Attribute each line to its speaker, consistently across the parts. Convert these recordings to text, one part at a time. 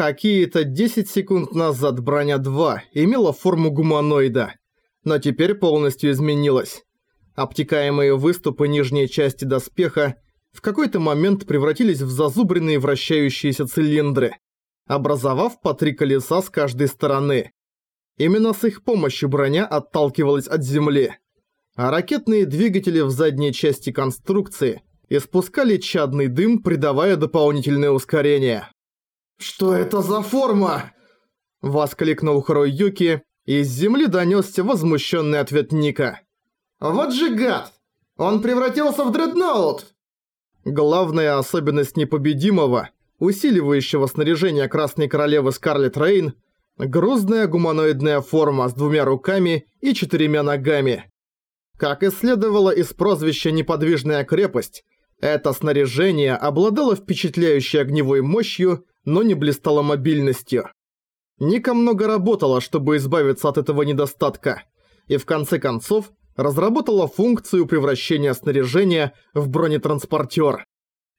Speaker 1: Какие-то 10 секунд назад броня 2 имела форму гуманоида, но теперь полностью изменилась. Обтекаемые выступы нижней части доспеха в какой-то момент превратились в зазубренные вращающиеся цилиндры, образовав по три колеса с каждой стороны. Именно с их помощью броня отталкивалась от земли. А ракетные двигатели в задней части конструкции испускали чадный дым, придавая дополнительное ускорение.
Speaker 2: «Что это за форма?»
Speaker 1: Воскликнул Юки, и из земли донёсся возмущенный ответ Ника.
Speaker 2: «Вот же гад! Он превратился в дредноут!»
Speaker 1: Главная особенность непобедимого, усиливающего снаряжение Красной Королевы Скарлетт Рейн – грузная гуманоидная форма с двумя руками и четырьмя ногами. Как и следовало из прозвища «Неподвижная крепость», это снаряжение обладало впечатляющей огневой мощью, но не блистало мобильностью. Ника много работала, чтобы избавиться от этого недостатка, и в конце концов разработала функцию превращения снаряжения в бронетранспортер.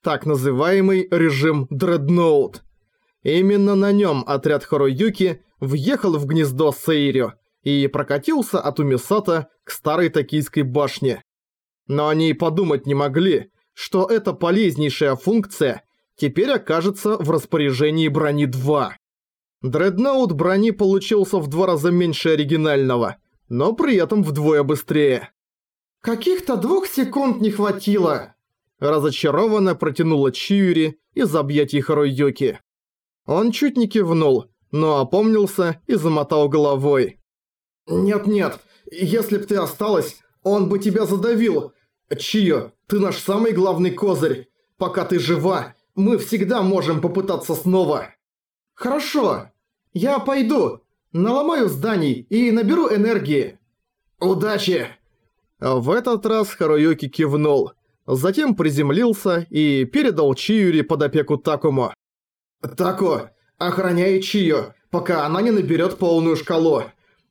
Speaker 1: Так называемый режим Дредноут. Именно на нем отряд Хоруюки въехал в гнездо Сейрю и прокатился от Умисата к старой токийской башне. Но они и подумать не могли, что эта полезнейшая функция теперь окажется в распоряжении брони 2. Дредноут брони получился в два раза меньше оригинального, но при этом вдвое быстрее.
Speaker 2: «Каких-то двух секунд не хватило!»
Speaker 1: Разочарованно протянула Чиури из объятий Харуюки. Он чуть не кивнул, но опомнился и замотал головой.
Speaker 2: «Нет-нет, если б ты осталась, он бы тебя задавил. Чио, ты наш самый главный козырь. Пока ты жива, мы всегда можем попытаться снова». «Хорошо, я пойду, наломаю зданий и наберу энергии. Удачи!»
Speaker 1: В этот раз Харуюки кивнул, затем приземлился и передал Чиюри под опеку Такому.
Speaker 2: «Тако, охраняй Чио, пока она не наберет полную шкалу.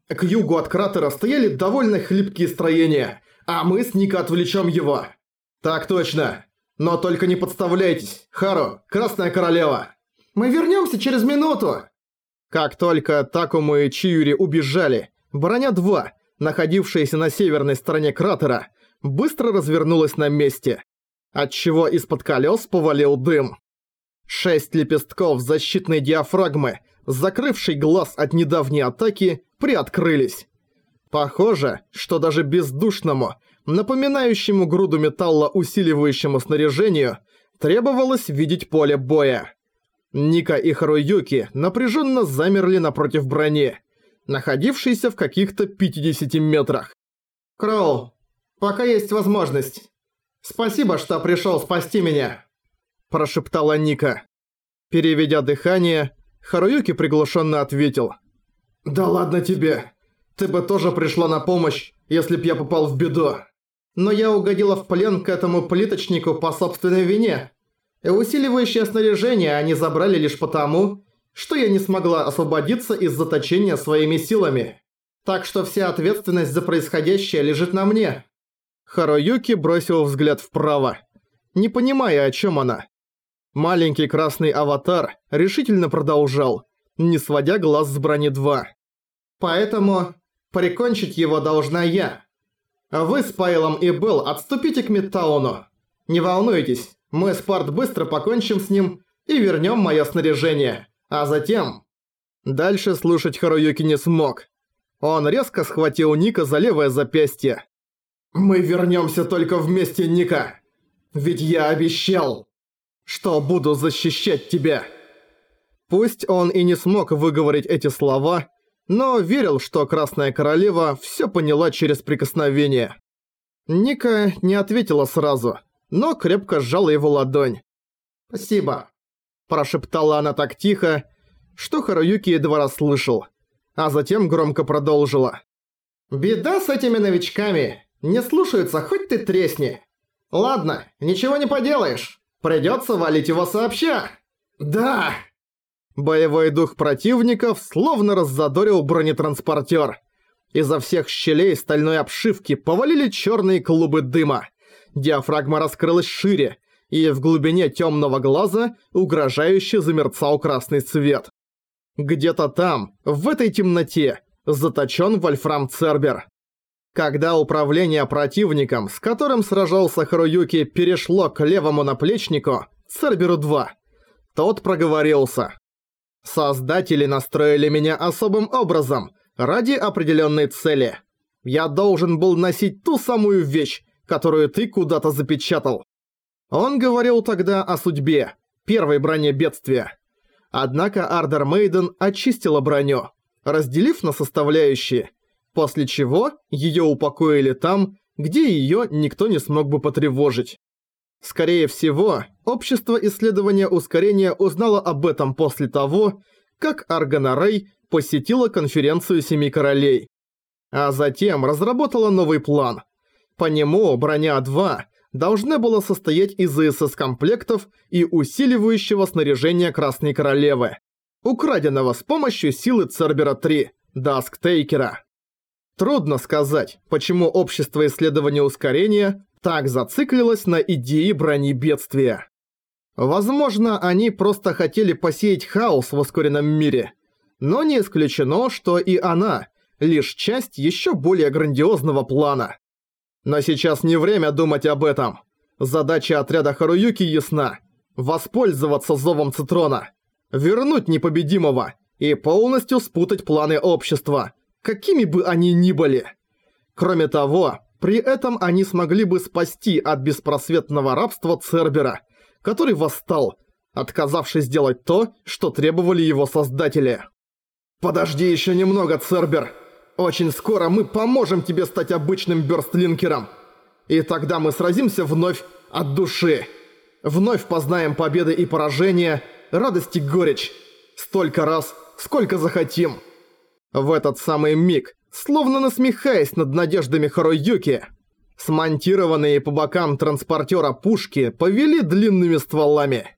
Speaker 2: К югу от кратера стояли довольно хлипкие строения, а мы с Ника отвлечем его». «Так точно. Но только не подставляйтесь. Хару, Красная Королева». «Мы вернемся через минуту».
Speaker 1: Как только Такому и Чиюри убежали, Броня-2, находившаяся на северной стороне кратера, быстро развернулась на месте, отчего из-под колес повалил дым. Шесть лепестков защитной диафрагмы, закрывшей глаз от недавней атаки, приоткрылись. Похоже, что даже бездушному, напоминающему груду металла усиливающему снаряжению, требовалось видеть поле боя. Ника и Харуюки напряженно замерли напротив брони, находившейся в каких-то 50 метрах.
Speaker 2: «Кроу, пока есть возможность. Спасибо, что пришел спасти меня», –
Speaker 1: прошептала Ника. Переведя дыхание, Харуюки приглушенно ответил.
Speaker 2: «Да ладно тебе. Ты бы тоже пришла на помощь, если б я попал в беду. Но я угодила в плен к этому плиточнику по собственной вине. И усиливающее снаряжение они забрали лишь потому, что я не смогла освободиться из заточения своими силами. Так что вся ответственность за происходящее лежит на мне».
Speaker 1: Харуюки бросил взгляд вправо, не понимая, о чем она. Маленький красный аватар решительно продолжал, не сводя глаз с брони 2.
Speaker 2: «Поэтому прикончить его должна я. Вы с Пайлом и Белл отступите к Мидтауну. Не волнуйтесь, мы с Парт быстро покончим с ним и вернем мое снаряжение. А затем...»
Speaker 1: Дальше слушать Харуюки не смог. Он резко схватил Ника за левое запястье.
Speaker 2: «Мы вернемся только вместе, Ника. Ведь я обещал, что буду защищать тебя».
Speaker 1: Пусть он и не смог выговорить эти слова, но верил, что Красная Королева всё поняла через прикосновение. Ника не ответила сразу – но крепко сжала его ладонь.
Speaker 2: «Спасибо», –
Speaker 1: прошептала она так тихо, что Харуюки едва расслышал, а затем громко продолжила.
Speaker 2: «Беда с этими новичками. Не слушаются, хоть ты тресни. Ладно, ничего не поделаешь. Придётся валить его сообща. Да!»
Speaker 1: Боевой дух противников словно раззадорил бронетранспортер. Изо всех щелей стальной обшивки повалили чёрные клубы дыма диафрагма раскрылась шире, и в глубине темного глаза угрожающе замерцал красный цвет. Где-то там, в этой темноте, заточен Вольфрам Цербер. Когда управление противником, с которым сражался Харуюки, перешло к левому наплечнику, Церберу-2, тот проговорился. «Создатели настроили меня особым образом, ради определенной цели. Я должен был носить ту самую вещь, которую ты куда-то запечатал». Он говорил тогда о судьбе, первой броне бедствия. Однако Ардер Мейден очистила броню, разделив на составляющие, после чего её упокоили там, где её никто не смог бы потревожить. Скорее всего, общество исследования ускорения узнало об этом после того, как Аргана посетила конференцию Семи Королей. А затем разработала новый план. По нему броня-2 должна была состоять из ИСС-комплектов и усиливающего снаряжения Красной Королевы, украденного с помощью силы Цербера-3, Дасктейкера. Трудно сказать, почему общество исследования ускорения так зациклилось на идее брони бедствия. Возможно, они просто хотели посеять хаос в ускоренном мире, но не исключено, что и она – лишь часть еще более грандиозного плана. Но сейчас не время думать об этом. Задача отряда Харуюки ясна. Воспользоваться зовом Цитрона. Вернуть непобедимого. И полностью спутать планы общества. Какими бы они ни были. Кроме того, при этом они смогли бы спасти от беспросветного рабства Цербера, который восстал, отказавшись делать то, что требовали его создатели. «Подожди еще немного, Цербер!» Очень скоро мы поможем тебе стать обычным бёрстлинкером. И тогда мы сразимся вновь от души. Вновь познаем победы и поражения, радость и горечь. Столько раз, сколько захотим. В этот самый миг, словно насмехаясь над надеждами Харуюки, смонтированные по бокам транспортера пушки повели длинными стволами.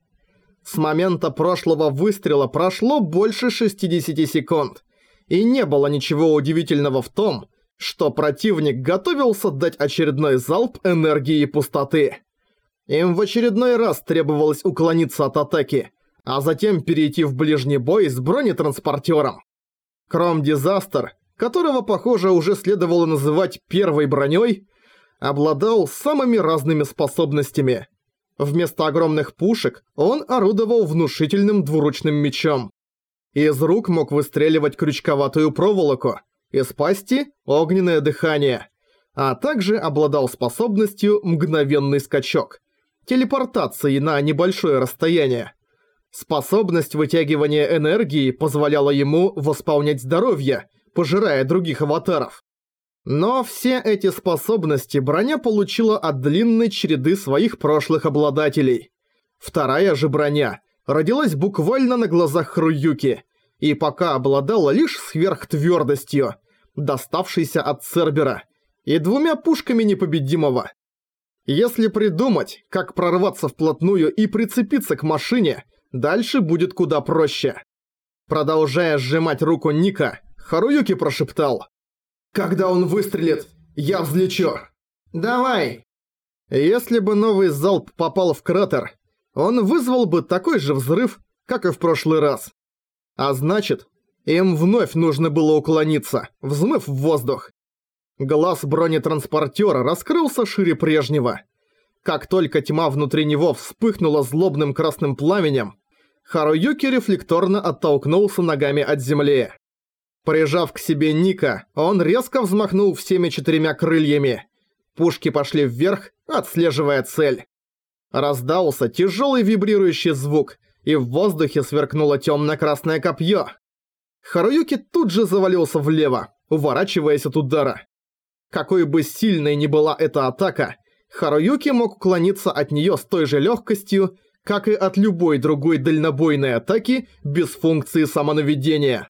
Speaker 1: С момента прошлого выстрела прошло больше 60 секунд – и не было ничего удивительного в том, что противник готовился дать очередной залп энергии пустоты. Им в очередной раз требовалось уклониться от атаки, а затем перейти в ближний бой с бронетранспортером. Кром Дизастер, которого, похоже, уже следовало называть первой броней, обладал самыми разными способностями. Вместо огромных пушек он орудовал внушительным двуручным мечом. Из рук мог выстреливать крючковатую проволоку, из пасти – огненное дыхание, а также обладал способностью мгновенный скачок, телепортации на небольшое расстояние. Способность вытягивания энергии позволяла ему восполнять здоровье, пожирая других аватаров. Но все эти способности броня получила от длинной череды своих прошлых обладателей. Вторая же броня – родилась буквально на глазах Хруюки и пока обладала лишь сверхтвёрдостью, доставшейся от Цербера, и двумя пушками непобедимого. Если придумать, как прорваться вплотную и прицепиться к машине, дальше будет куда проще. Продолжая сжимать руку Ника, Харуюки прошептал. «Когда он выстрелит, я взлечу!» «Давай!» Если бы новый залп попал в кратер, он вызвал бы такой же взрыв, как и в прошлый раз. А значит, им вновь нужно было уклониться, взмыв в воздух. Глаз бронетранспортера раскрылся шире прежнего. Как только тьма внутри него вспыхнула злобным красным пламенем, Харуюки рефлекторно оттолкнулся ногами от земли. Прижав к себе Ника, он резко взмахнул всеми четырьмя крыльями. Пушки пошли вверх, отслеживая цель. Раздался тяжелый вибрирующий звук, и в воздухе сверкнуло темно-красное копье. Харуюки тут же завалился влево, уворачиваясь от удара. Какой бы сильной ни была эта атака, Харуюки мог уклониться от нее с той же легкостью, как и от любой другой дальнобойной атаки без функции самонаведения.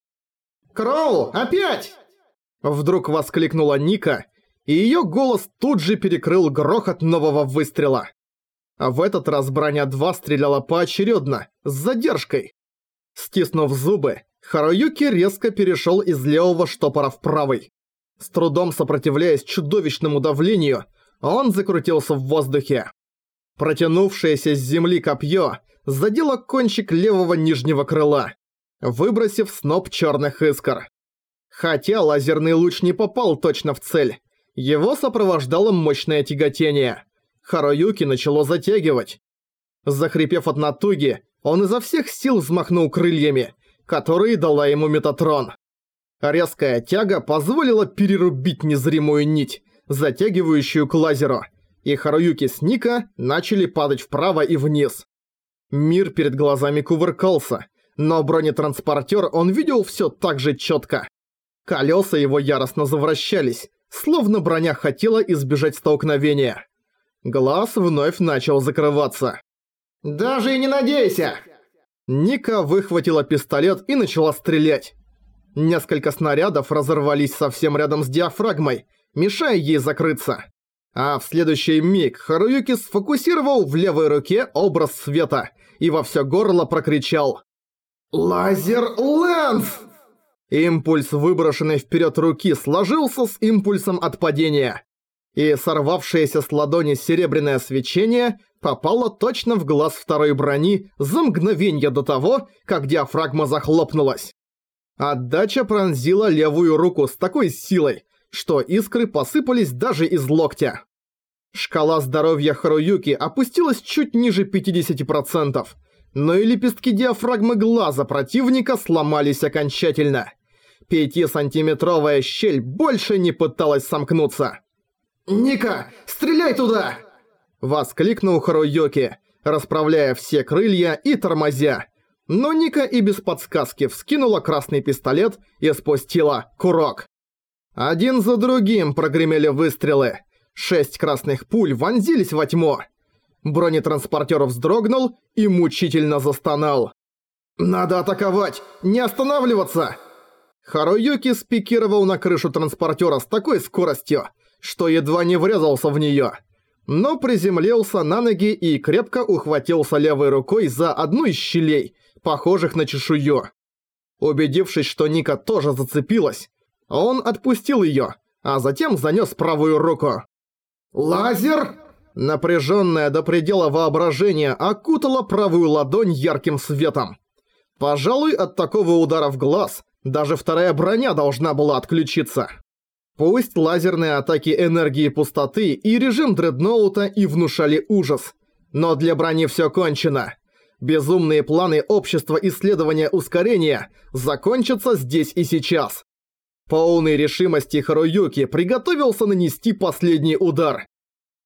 Speaker 1: «Кроу, опять!» Вдруг воскликнула Ника, и ее голос тут же перекрыл грохот нового выстрела. А в этот раз броня 2 стреляла поочередно, с задержкой. Стиснув зубы, Харуюки резко перешел из левого штопора в правый. С трудом сопротивляясь чудовищному давлению, он закрутился в воздухе. Протянувшееся с земли копье задело кончик левого нижнего крыла. Выбросив сноп черных искр. Хотя лазерный луч не попал точно в цель, его сопровождало мощное тяготение. Харуюки начало затягивать. Захрипев от натуги, он изо всех сил взмахнул крыльями, которые дала ему Метатрон. Резкая тяга позволила перерубить незримую нить, затягивающую к лазеру, и Харуюки с Ника начали падать вправо и вниз. Мир перед глазами кувыркался, но бронетранспортер он видел все так же четко. Колеса его яростно завращались, словно броня хотела избежать столкновения. Глаз вновь начал закрываться.
Speaker 2: «Даже и не надейся!»
Speaker 1: Ника выхватила пистолет и начала стрелять. Несколько снарядов разорвались совсем рядом с диафрагмой, мешая ей закрыться. А в следующий миг Харуюки сфокусировал в левой руке образ света и во всё горло прокричал «Лазер Лэнс!» Импульс, выброшенный вперед руки, сложился с импульсом от падения. И сорвавшееся с ладони серебряное свечение попало точно в глаз второй брони за мгновение до того, как диафрагма захлопнулась. Отдача пронзила левую руку с такой силой, что искры посыпались даже из локтя. Шкала здоровья Харуюки опустилась чуть ниже 50%, но и лепестки диафрагмы глаза противника сломались окончательно. Пятисантиметровая щель больше не пыталась сомкнуться.
Speaker 2: «Ника, стреляй туда!»
Speaker 1: Воскликнул Харуюки, расправляя все крылья и тормозя. Но Ника и без подсказки вскинула красный пистолет и спустила курок. Один за другим прогремели выстрелы. Шесть красных пуль вонзились во тьму. Бронетранспортер вздрогнул и мучительно застонал. «Надо атаковать! Не останавливаться!» Харуюки спикировал на крышу транспортера с такой скоростью, что едва не врезался в неё. Но приземлился на ноги и крепко ухватился левой рукой за одну из щелей, похожих на чешую. Убедившись, что Ника тоже зацепилась, он отпустил её, а затем занёс правую руку.
Speaker 2: «Лазер!»
Speaker 1: Напряжённое до предела воображение окутало правую ладонь ярким светом. Пожалуй, от такого удара в глаз даже вторая броня должна была отключиться. Пусть лазерные атаки энергии пустоты и режим дредноута и внушали ужас, но для брони всё кончено. Безумные планы общества исследования ускорения закончатся здесь и сейчас. Полной решимости Харуюки приготовился нанести последний удар.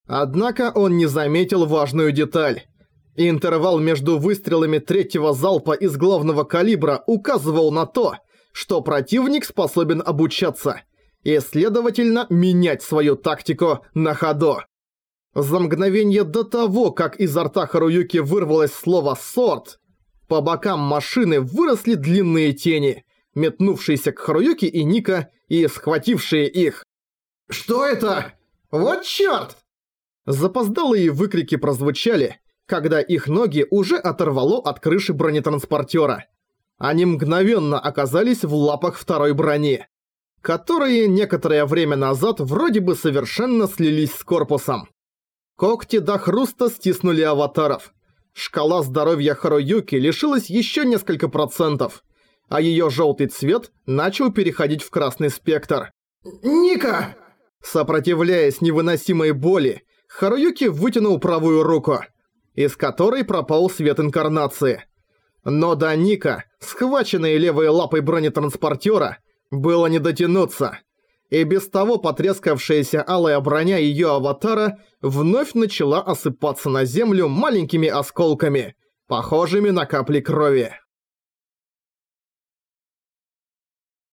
Speaker 1: Однако он не заметил важную деталь. Интервал между выстрелами третьего залпа из главного калибра указывал на то, что противник способен обучаться и, следовательно, менять свою тактику на ходу. За мгновение до того, как изо рта Харуюки вырвалось слово «сорт», по бокам машины выросли длинные тени, метнувшиеся к Харуюки и Ника и схватившие их.
Speaker 2: «Что это? Вот чёрт!»
Speaker 1: Запоздалые выкрики прозвучали, когда их ноги уже оторвало от крыши бронетранспортера. Они мгновенно оказались в лапах второй брони, которые некоторое время назад вроде бы совершенно слились с корпусом. Когти до хруста стиснули аватаров. Шкала здоровья Харуюки лишилась еще несколько процентов, а ее желтый цвет начал переходить в красный спектр.
Speaker 2: «Ника!»
Speaker 1: Сопротивляясь невыносимой боли, Харуюки вытянул правую руку, из которой пропал свет инкарнации – но до Ника, схваченной левой лапой бронетранспортера, было не дотянуться. И без того потрескавшаяся алая броня её аватара вновь начала осыпаться на землю маленькими осколками, похожими на капли крови.